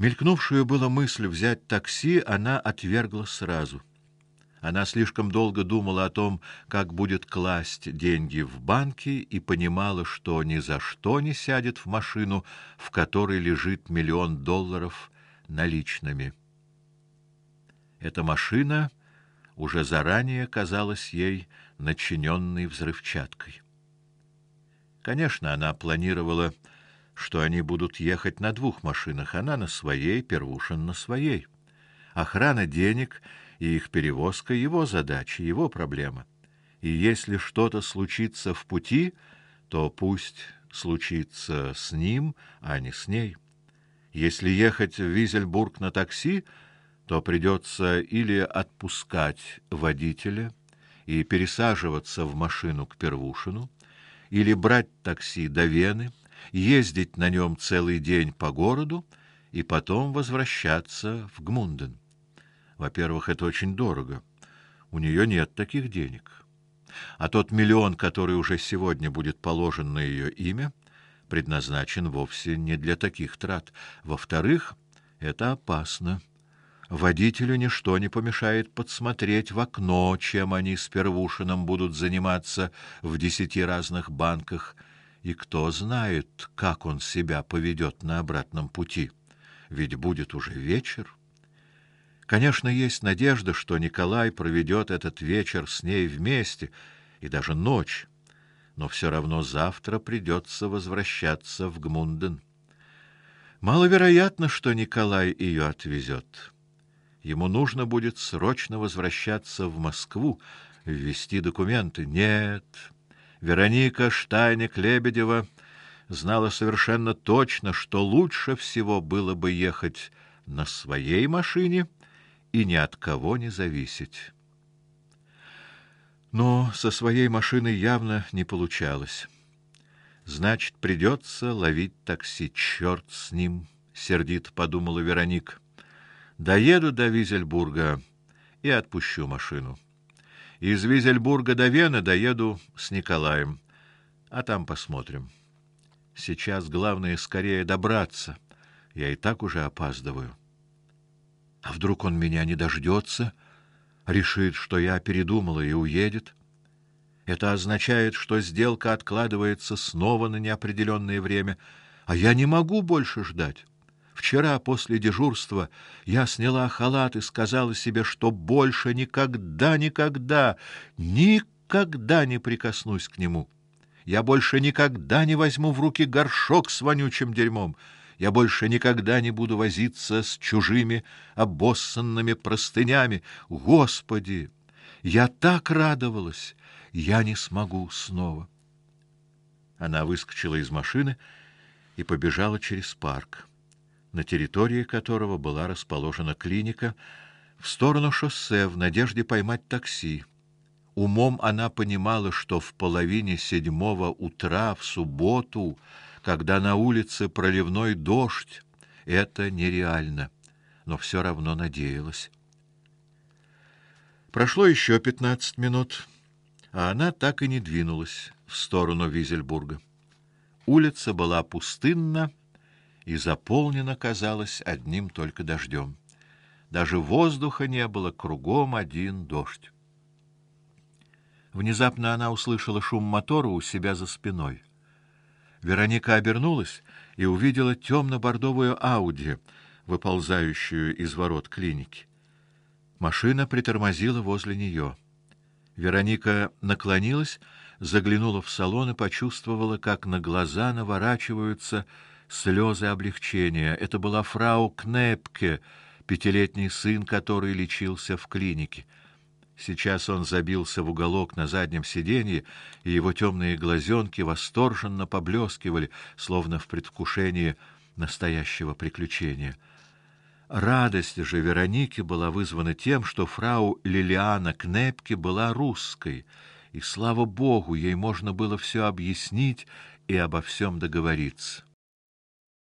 Мелькнувшую было мысль взять такси она отвергла сразу. Она слишком долго думала о том, как будет класть деньги в банки и понимала, что ни за что не сядет в машину, в которой лежит миллион долларов наличными. Эта машина уже заранее казалась ей начиненной взрывчаткой. Конечно, она планировала, что они будут ехать на двух машинах, она на своей, Первушин на своей. Охрана денег и их перевозка его задача, его проблема. И если что-то случится в пути, то пусть случится с ним, а не с ней. Если ехать в Визельбург на такси, то придется или отпускать водителя и пересаживаться в машину к Первушину, или брать такси до Вены, ездить на нем целый день по городу и потом возвращаться в Гмунден. Во-первых, это очень дорого. У нее нет таких денег. А тот миллион, который уже сегодня будет положен на ее имя, предназначен вовсе не для таких трат. Во-вторых, это опасно. Водителю ничто не помешает подсмотреть в окно, чем они с Первушиным будут заниматься в десяти разных банках, и кто знает, как он себя поведет на обратном пути. Ведь будет уже вечер. Конечно, есть надежда, что Николай проведет этот вечер с ней вместе и даже ночь, но все равно завтра придется возвращаться в Гмунден. Маловероятно, что Николай ее отвезет. Ему нужно будет срочно возвращаться в Москву, ввести документы. Нет. Вероника Штайник-Лебедева знала совершенно точно, что лучше всего было бы ехать на своей машине и ни от кого не зависеть. Но со своей машиной явно не получалось. Значит, придется ловить такси. Черт с ним, сердит подумала Вероника. Доеду до Визельбурга и отпущу машину. Из Визельбурга до Вены доеду с Николаем, а там посмотрим. Сейчас главное скорее добраться. Я и так уже опаздываю. А вдруг он меня не дождется, решит, что я передумала и уедет? Это означает, что сделка откладывается снова на неопределенное время, а я не могу больше ждать. Вчера после дежурства я сняла халат и сказала себе, что больше никогда, никогда, никогда не прикоснусь к нему. Я больше никогда не возьму в руки горшок с вонючим дерьмом. Я больше никогда не буду возиться с чужими обоссанными простынями. Господи, я так радовалась, я не смогу снова. Она выскочила из машины и побежала через парк, на территории которого была расположена клиника, в сторону шоссе в надежде поймать такси. Умом она понимала, что в половине седьмого утра в субботу когда на улице проливной дождь, это нереально, но все равно надеялась. Прошло еще пятнадцать минут, а она так и не двинулась в сторону Визельбурга. Улица была пустынна и заполнена, казалось, одним только дождем. Даже воздуха не было, кругом один дождь. Внезапно она услышала шум мотора у себя за спиной. Вероника обернулась и увидела темно бордовую Ауди, выползающую из ворот клиники. Машина притормозила возле нее. Вероника наклонилась, заглянула в салон и почувствовала, как на глаза наворачиваются слезы облегчения. Это была фрау Кнепке, пятилетний сын, который лечился в клинике. Сейчас он забился в уголок на заднем сиденье, и его темные глазенки восторженно поблескивали, словно в предвкушении настоящего приключения. Радость же Вероники была вызвана тем, что фрау Лилиана Кнепке была русской, и слава богу, ей можно было все объяснить и обо всем договориться.